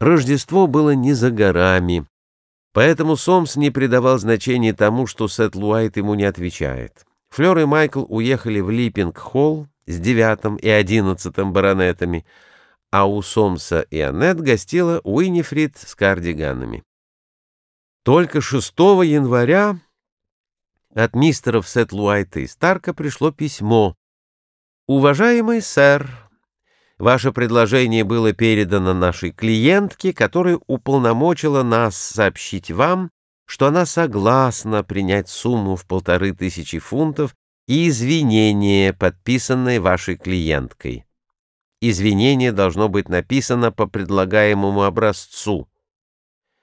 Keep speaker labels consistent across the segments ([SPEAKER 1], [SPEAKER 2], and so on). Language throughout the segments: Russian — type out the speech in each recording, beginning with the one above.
[SPEAKER 1] Рождество было не за горами, поэтому Сомс не придавал значения тому, что Сет Луайт ему не отвечает. Флёр и Майкл уехали в Липпинг-холл с девятым и одиннадцатым баронетами, а у Сомса и Аннет гостила Уинифрид с кардиганами. Только 6 января от мистеров Сет Луайта и Старка пришло письмо. «Уважаемый сэр, Ваше предложение было передано нашей клиентке, которая уполномочила нас сообщить вам, что она согласна принять сумму в полторы тысячи фунтов и извинение, подписанное вашей клиенткой. Извинение должно быть написано по предлагаемому образцу.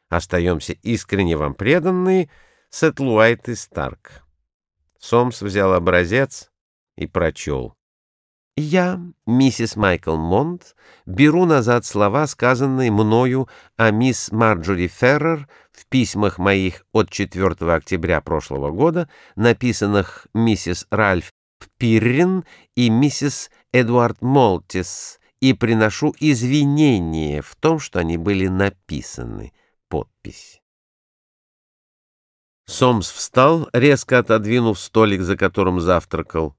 [SPEAKER 1] Остаемся искренне вам преданные, Сетлуайт и Старк. Сомс взял образец и прочел. Я, миссис Майкл Монт, беру назад слова, сказанные мною о мисс Марджори Феррер в письмах моих от 4 октября прошлого года, написанных миссис Ральф Пиррин и миссис Эдуард Молтис, и приношу извинения в том, что они были написаны. Подпись. Сомс встал, резко отодвинув столик, за которым завтракал.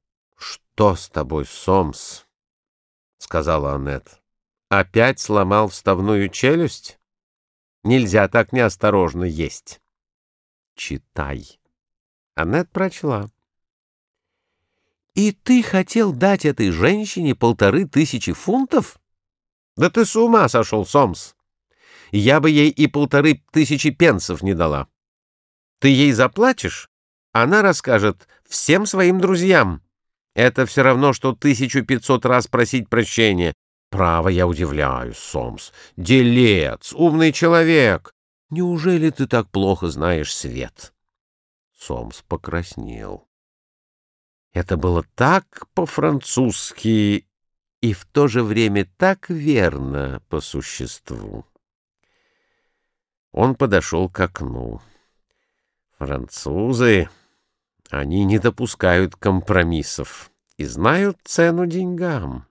[SPEAKER 1] «Что с тобой, Сомс?» — сказала Аннет. «Опять сломал вставную челюсть? Нельзя так неосторожно есть. Читай». Аннет прочла. «И ты хотел дать этой женщине полторы тысячи фунтов? Да ты с ума сошел, Сомс! Я бы ей и полторы тысячи пенсов не дала. Ты ей заплатишь, она расскажет всем своим друзьям». Это все равно, что 1500 раз просить прощения. Право, я удивляюсь, Сомс. Делец, умный человек. Неужели ты так плохо знаешь свет? Сомс покраснел. Это было так по-французски и в то же время так верно по существу. Он подошел к окну. Французы... Они не допускают компромиссов и знают цену деньгам.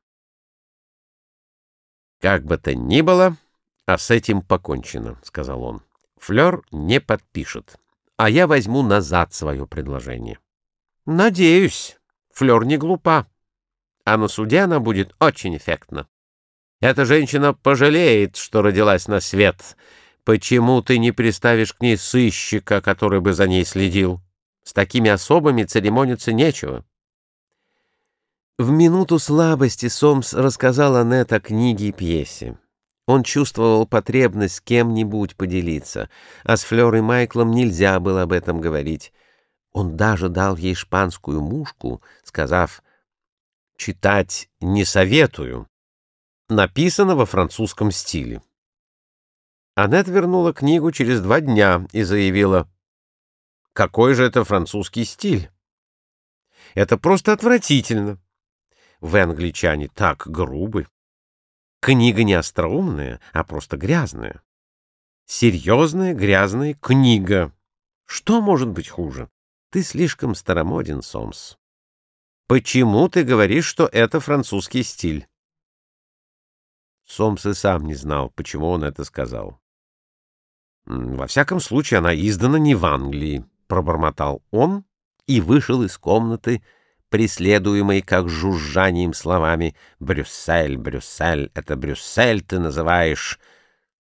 [SPEAKER 1] «Как бы то ни было, а с этим покончено», — сказал он. «Флёр не подпишет, а я возьму назад свое предложение». «Надеюсь, Флёр не глупа, а на суде она будет очень эффектна. Эта женщина пожалеет, что родилась на свет. Почему ты не приставишь к ней сыщика, который бы за ней следил?» С такими особами церемониться нечего. В минуту слабости Сомс рассказал Аннет о книге и пьесе. Он чувствовал потребность с кем-нибудь поделиться, а с Флёрой Майклом нельзя было об этом говорить. Он даже дал ей шпанскую мушку, сказав «Читать не советую». Написано во французском стиле. Аннет вернула книгу через два дня и заявила какой же это французский стиль? Это просто отвратительно. Вы, англичане, так грубы. Книга не остроумная, а просто грязная. Серьезная грязная книга. Что может быть хуже? Ты слишком старомоден, Сомс. Почему ты говоришь, что это французский стиль? Сомс и сам не знал, почему он это сказал. Во всяком случае, она издана не в Англии пробормотал он и вышел из комнаты, преследуемый как жужжанием словами «Брюссель, Брюссель, это Брюссель ты называешь...»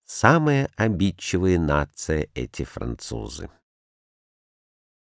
[SPEAKER 1] Самая обидчивая нация эти французы.